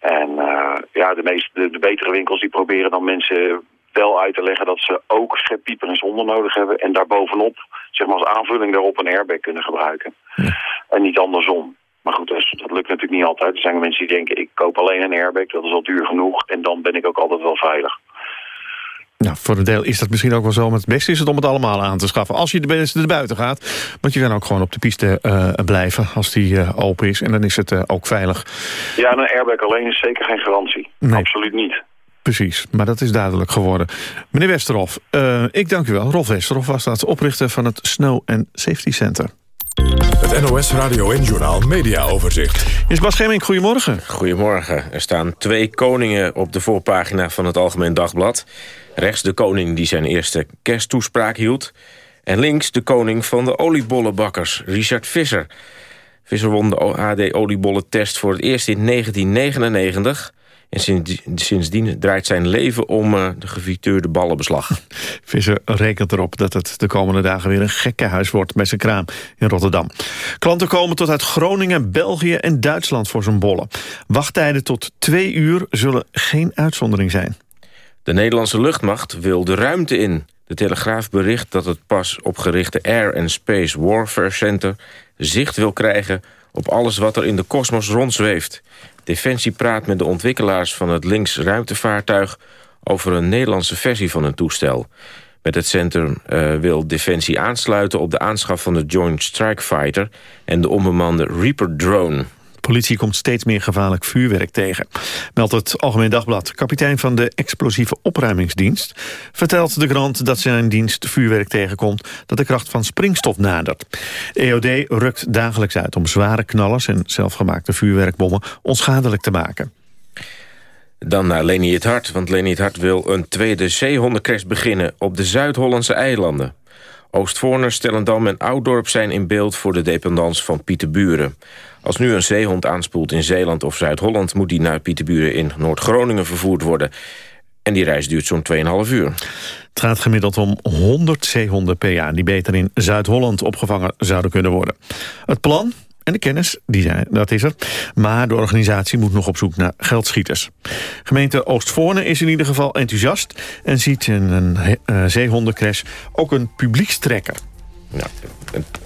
En uh, ja, de, meest, de, de, betere winkels die proberen dan mensen wel uit te leggen dat ze ook schep, pieper en zonde nodig hebben. En daarbovenop, zeg maar als aanvulling daarop, een airbag kunnen gebruiken. Ja. En niet andersom. Maar goed, dus, dat lukt natuurlijk niet altijd. Er zijn mensen die denken, ik koop alleen een airbag, dat is al duur genoeg. En dan ben ik ook altijd wel veilig. Nou, voor een deel is dat misschien ook wel zo. Maar het beste is het om het allemaal aan te schaffen. Als je de beste buiten gaat. Want je kan ook gewoon op de piste uh, blijven als die uh, open is. En dan is het uh, ook veilig. Ja, een airbag alleen is zeker geen garantie. Nee. Absoluut niet. Precies, maar dat is duidelijk geworden. Meneer Westerhof, ik dank u wel. Rolf Westerhof was dat oprichter van het Snow and Safety Center. Het NOS Radio en Journal Media Overzicht. Is Bas Gemming, goedemorgen. Goedemorgen. Er staan twee koningen op de voorpagina van het Algemeen Dagblad. Rechts de koning die zijn eerste kersttoespraak hield. En links de koning van de oliebollenbakkers, Richard Visser. Visser won de AD-oliebollentest voor het eerst in 1999... En sindsdien draait zijn leven om uh, de gevituurde ballenbeslag. Visser rekent erop dat het de komende dagen weer een gekkenhuis wordt... met zijn kraam in Rotterdam. Klanten komen tot uit Groningen, België en Duitsland voor zijn bollen. Wachttijden tot twee uur zullen geen uitzondering zijn. De Nederlandse luchtmacht wil de ruimte in. De Telegraaf bericht dat het pas opgerichte Air and Space Warfare Center... zicht wil krijgen op alles wat er in de kosmos rondzweeft. Defensie praat met de ontwikkelaars van het links ruimtevaartuig... over een Nederlandse versie van een toestel. Met het centrum uh, wil Defensie aansluiten op de aanschaf van de Joint Strike Fighter... en de onbemande Reaper drone politie komt steeds meer gevaarlijk vuurwerk tegen. Meldt het Algemeen Dagblad. Kapitein van de explosieve opruimingsdienst vertelt de krant dat zijn dienst vuurwerk tegenkomt dat de kracht van springstof nadert. EOD rukt dagelijks uit om zware knallers en zelfgemaakte vuurwerkbommen onschadelijk te maken. Dan naar Leni het Hart, want Leni het Hart wil een tweede zeehondencrash beginnen op de Zuid-Hollandse eilanden. Oostvoorne, Stellendam en Ouddorp zijn in beeld voor de dependance van Pieterburen. Als nu een zeehond aanspoelt in Zeeland of Zuid-Holland... moet die naar Pieterburen in Noord-Groningen vervoerd worden. En die reis duurt zo'n 2,5 uur. Het gaat gemiddeld om 100 zeehonden per jaar... die beter in Zuid-Holland opgevangen zouden kunnen worden. Het plan en de kennis, die zijn, dat is er. Maar de organisatie moet nog op zoek naar geldschieters. Gemeente Oostvoorne is in ieder geval enthousiast... en ziet in een uh, zeehondencrash ook een publiekstrekker. Nou,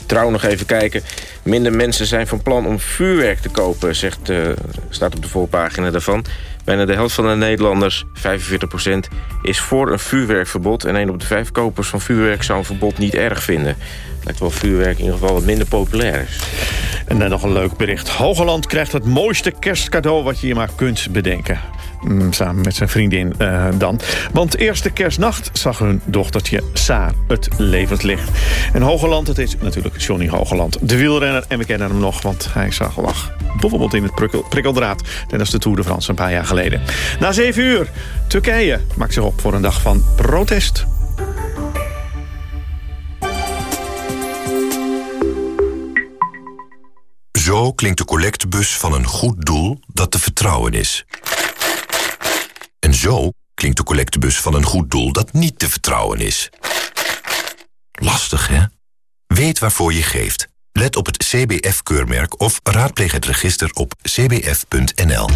trouw nog even kijken. Minder mensen zijn van plan om vuurwerk te kopen, zegt, uh, staat op de voorpagina daarvan. Bijna de helft van de Nederlanders, 45% is voor een vuurwerkverbod. En een op de vijf kopers van vuurwerk zou een verbod niet erg vinden. Lijkt wel vuurwerk in ieder geval wat minder populair is. En dan nog een leuk bericht. Hogeland krijgt het mooiste kerstcadeau wat je je maar kunt bedenken. Mm, samen met zijn vriendin uh, dan. Want eerste kerstnacht zag hun dochtertje Saar het levenslicht. En Hogeland, het natuurlijk Johnny Hogeland. De wielrenner, en we kennen hem nog, want hij zag lag bijvoorbeeld in het prikkel, prikkeldraad... tijdens de Tour de France een paar jaar geleden. Na zeven uur, Turkije maakt zich op voor een dag van protest. Zo klinkt de collectebus van een goed doel dat te vertrouwen is. En zo klinkt de collectebus van een goed doel dat niet te vertrouwen is. Lastig, hè? Weet waarvoor je geeft. Let op het CBF-keurmerk of raadpleeg het register op cbf.nl.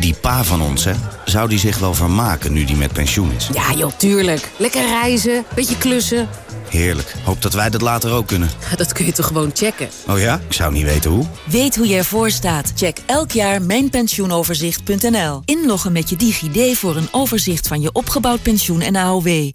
Die pa van ons, hè? Zou die zich wel vermaken nu die met pensioen is? Ja, joh, tuurlijk. Lekker reizen, beetje klussen. Heerlijk. Hoop dat wij dat later ook kunnen. Dat kun je toch gewoon checken? Oh ja? Ik zou niet weten hoe. Weet hoe je ervoor staat? Check elk jaar mijnpensioenoverzicht.nl. Inloggen met je DigiD voor een overzicht van je opgebouwd pensioen en AOW.